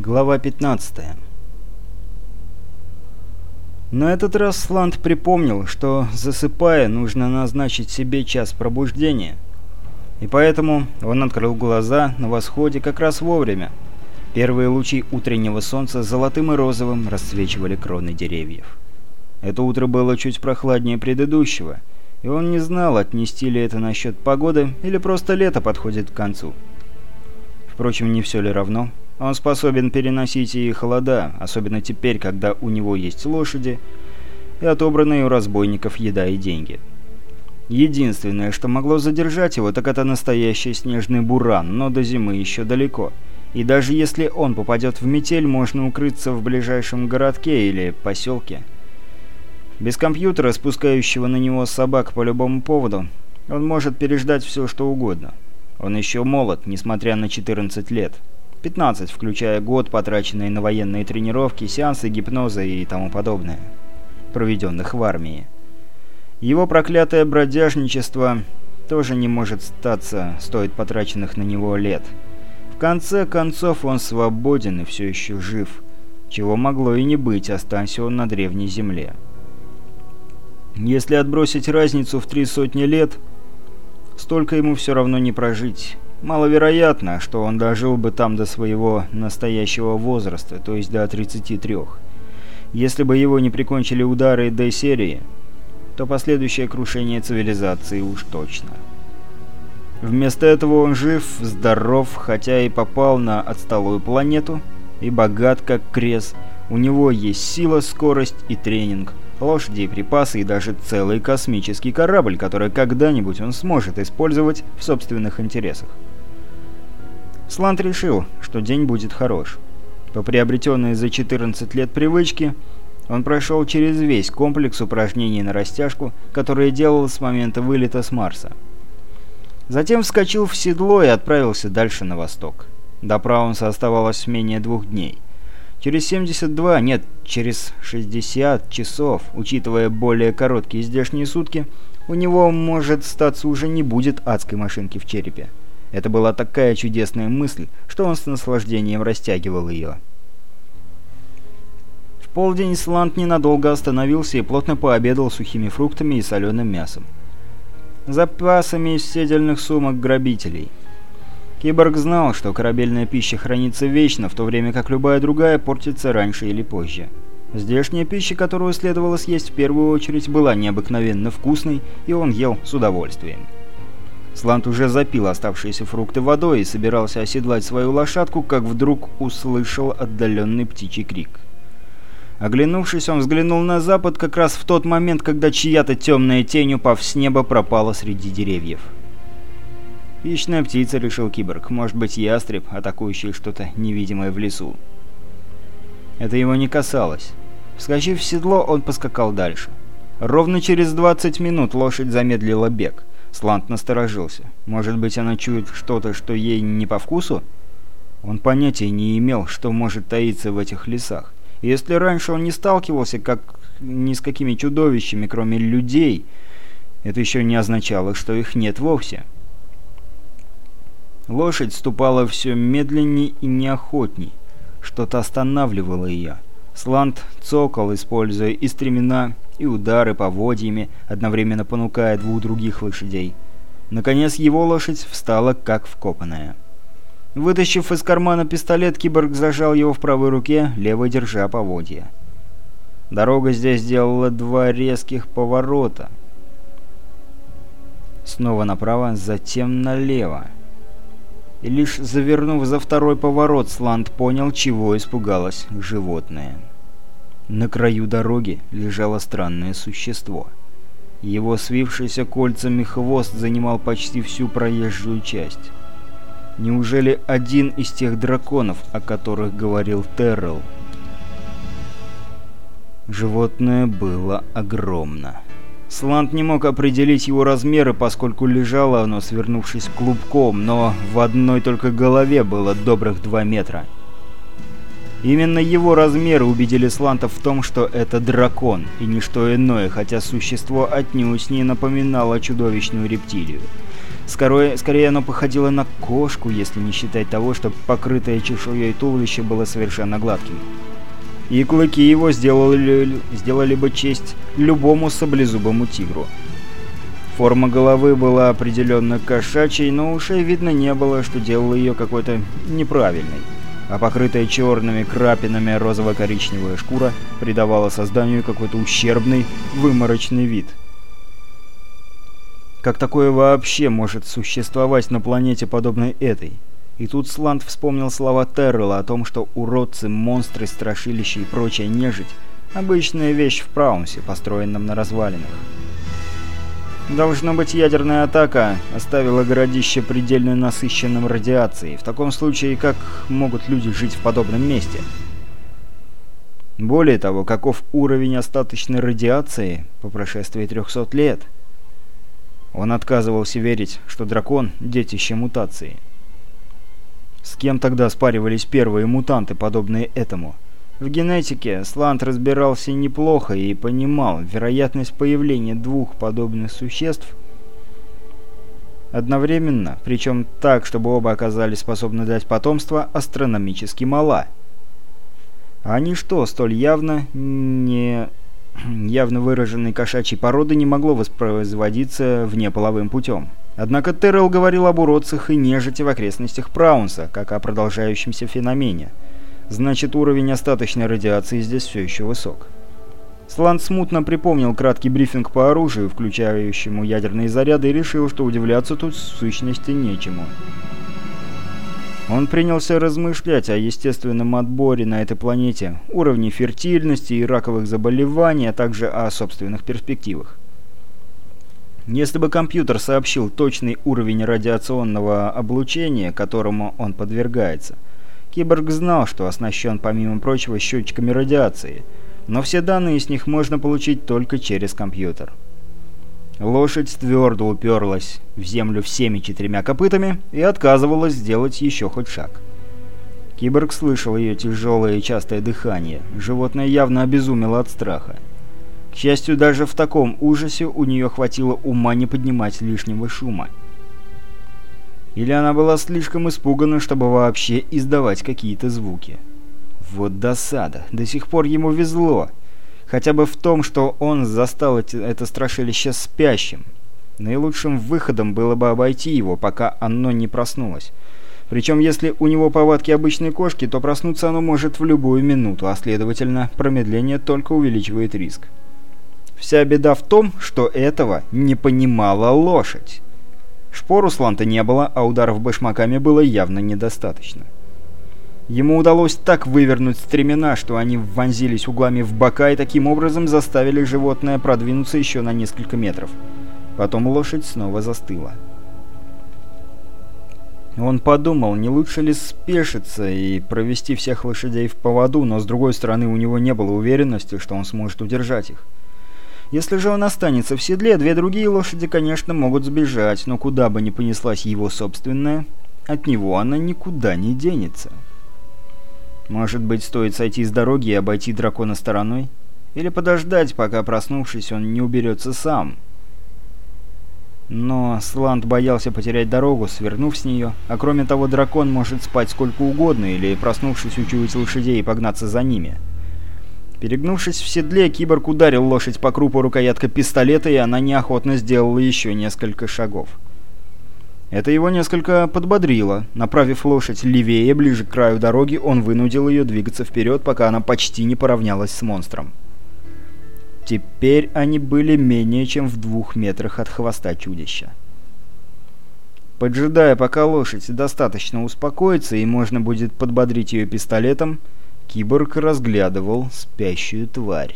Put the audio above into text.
Глава 15 На этот раз Сланд припомнил, что, засыпая, нужно назначить себе час пробуждения. И поэтому он открыл глаза на восходе как раз вовремя. Первые лучи утреннего солнца золотым и розовым расцвечивали кроны деревьев. Это утро было чуть прохладнее предыдущего, и он не знал, отнести ли это насчет погоды или просто лето подходит к концу. Впрочем, не все ли равно? Он способен переносить и холода, особенно теперь, когда у него есть лошади и отобранные у разбойников еда и деньги. Единственное, что могло задержать его, так это настоящий снежный буран, но до зимы еще далеко. И даже если он попадет в метель, можно укрыться в ближайшем городке или поселке. Без компьютера, спускающего на него собак по любому поводу, он может переждать все, что угодно. Он еще молод, несмотря на 14 лет. 15, включая год, потраченный на военные тренировки, сеансы гипноза и тому подобное, проведенных в армии. Его проклятое бродяжничество тоже не может статься, стоит потраченных на него лет. В конце концов он свободен и все еще жив, чего могло и не быть, останься он на древней земле. Если отбросить разницу в три сотни лет, столько ему все равно не прожить. Маловероятно, что он дожил бы там до своего настоящего возраста, то есть до 33. Если бы его не прикончили удары Д-серии, то последующее крушение цивилизации уж точно. Вместо этого он жив, здоров, хотя и попал на отсталую планету, и богат как крес. У него есть сила, скорость и тренинг, лошади и припасы, и даже целый космический корабль, который когда-нибудь он сможет использовать в собственных интересах. Слант решил, что день будет хорош. По приобретенной за 14 лет привычке, он прошел через весь комплекс упражнений на растяжку, которые делал с момента вылета с Марса. Затем вскочил в седло и отправился дальше на восток. До Праунса оставалось менее двух дней. Через 72, нет, через 60 часов, учитывая более короткие здешние сутки, у него, может, статься уже не будет адской машинки в черепе. Это была такая чудесная мысль, что он с наслаждением растягивал ее. В полдень Слант ненадолго остановился и плотно пообедал сухими фруктами и соленым мясом. Запасами из седельных сумок грабителей. Киборг знал, что корабельная пища хранится вечно, в то время как любая другая портится раньше или позже. Здешняя пища, которую следовало съесть в первую очередь, была необыкновенно вкусной, и он ел с удовольствием. Слант уже запил оставшиеся фрукты водой и собирался оседлать свою лошадку, как вдруг услышал отдаленный птичий крик. Оглянувшись, он взглянул на запад как раз в тот момент, когда чья-то темная тень, упав с неба, пропала среди деревьев. «Хищная птица», — решил киборг. «Может быть, ястреб, атакующий что-то невидимое в лесу». Это его не касалось. Вскочив в седло, он поскакал дальше. Ровно через 20 минут лошадь замедлила бег. Слант насторожился. Может быть, она чует что-то, что ей не по вкусу? Он понятия не имел, что может таиться в этих лесах. И если раньше он не сталкивался как ни с какими чудовищами, кроме людей, это еще не означало, что их нет вовсе. Лошадь ступала все медленнее и неохотней. Что-то останавливало ее. Слант цокал, используя и стремена, и удары поводьями, одновременно понукая двух других лошадей. Наконец его лошадь встала как вкопанная. Вытащив из кармана пистолет, киборг зажал его в правой руке, левой держа поводья. Дорога здесь сделала два резких поворота. Снова направо, затем налево. И лишь завернув за второй поворот, Сланд понял, чего испугалось животное. На краю дороги лежало странное существо. Его свившийся кольцами хвост занимал почти всю проезжую часть. Неужели один из тех драконов, о которых говорил Террell? Животное было огромно. Сланд не мог определить его размеры, поскольку лежало оно, свернувшись клубком, но в одной только голове было добрых два метра. Именно его размеры убедили Слантов в том, что это дракон, и не что иное, хотя существо отнюдь не напоминало чудовищную рептилию. Скорее, скорее оно походило на кошку, если не считать того, что покрытое чешуей туловище было совершенно гладким. И клыки его сделали, сделали бы честь любому саблезубому тигру. Форма головы была определенно кошачьей, но ушей видно не было, что делало ее какой-то неправильной. А покрытая черными крапинами розово-коричневая шкура придавала созданию какой-то ущербный, выморочный вид – как такое вообще может существовать на планете, подобной этой? И тут Сланд вспомнил слова Террела о том, что уродцы, монстры, страшилища и прочая нежить – обычная вещь в Праунсе, построенном на развалинах. Должно быть, ядерная атака оставила городище предельно насыщенным радиацией. В таком случае, как могут люди жить в подобном месте? Более того, каков уровень остаточной радиации по прошествии 300 лет – он отказывался верить, что дракон – детище мутации. С кем тогда спаривались первые мутанты, подобные этому? В генетике Слант разбирался неплохо и понимал, вероятность появления двух подобных существ одновременно, причем так, чтобы оба оказались способны дать потомство, астрономически мала. Они что, столь явно не явно выраженной кошачьей породы не могло воспроизводиться внеполовым путем. Однако Террell говорил об уродцах и нежити в окрестностях Праунса, как о продолжающемся феномене. Значит, уровень остаточной радиации здесь все еще высок. Сланд смутно припомнил краткий брифинг по оружию, включающему ядерные заряды, и решил, что удивляться тут в сущности нечему. Он принялся размышлять о естественном отборе на этой планете, уровне фертильности и раковых заболеваний, а также о собственных перспективах. Если бы компьютер сообщил точный уровень радиационного облучения, которому он подвергается, киборг знал, что оснащен, помимо прочего, счетчиками радиации, но все данные с них можно получить только через компьютер. Лошадь твердо уперлась в землю всеми четырьмя копытами и отказывалась сделать еще хоть шаг. Киборг слышал ее тяжелое и частое дыхание. Животное явно обезумело от страха. К счастью, даже в таком ужасе у нее хватило ума не поднимать лишнего шума. Или она была слишком испугана, чтобы вообще издавать какие-то звуки. Вот досада. До сих пор ему везло. Хотя бы в том, что он застал это страшилище спящим. Наилучшим выходом было бы обойти его, пока оно не проснулось. Причем, если у него повадки обычной кошки, то проснуться оно может в любую минуту, а следовательно, промедление только увеличивает риск. Вся беда в том, что этого не понимала лошадь. Шпор у Сланта не было, а ударов башмаками было явно недостаточно. Ему удалось так вывернуть стремена, что они вонзились углами в бока и таким образом заставили животное продвинуться еще на несколько метров. Потом лошадь снова застыла. Он подумал, не лучше ли спешиться и провести всех лошадей в поводу, но с другой стороны у него не было уверенности, что он сможет удержать их. Если же он останется в седле, две другие лошади, конечно, могут сбежать, но куда бы ни понеслась его собственная, от него она никуда не денется. Может быть, стоит сойти с дороги и обойти дракона стороной? Или подождать, пока, проснувшись, он не уберется сам? Но Сланд боялся потерять дорогу, свернув с нее, а кроме того, дракон может спать сколько угодно или, проснувшись, учуять лошадей и погнаться за ними. Перегнувшись в седле, киборг ударил лошадь по крупу рукоятка пистолета, и она неохотно сделала еще несколько шагов. Это его несколько подбодрило. Направив лошадь левее, ближе к краю дороги, он вынудил ее двигаться вперед, пока она почти не поравнялась с монстром. Теперь они были менее чем в двух метрах от хвоста чудища. Поджидая, пока лошадь достаточно успокоится и можно будет подбодрить ее пистолетом, киборг разглядывал спящую тварь.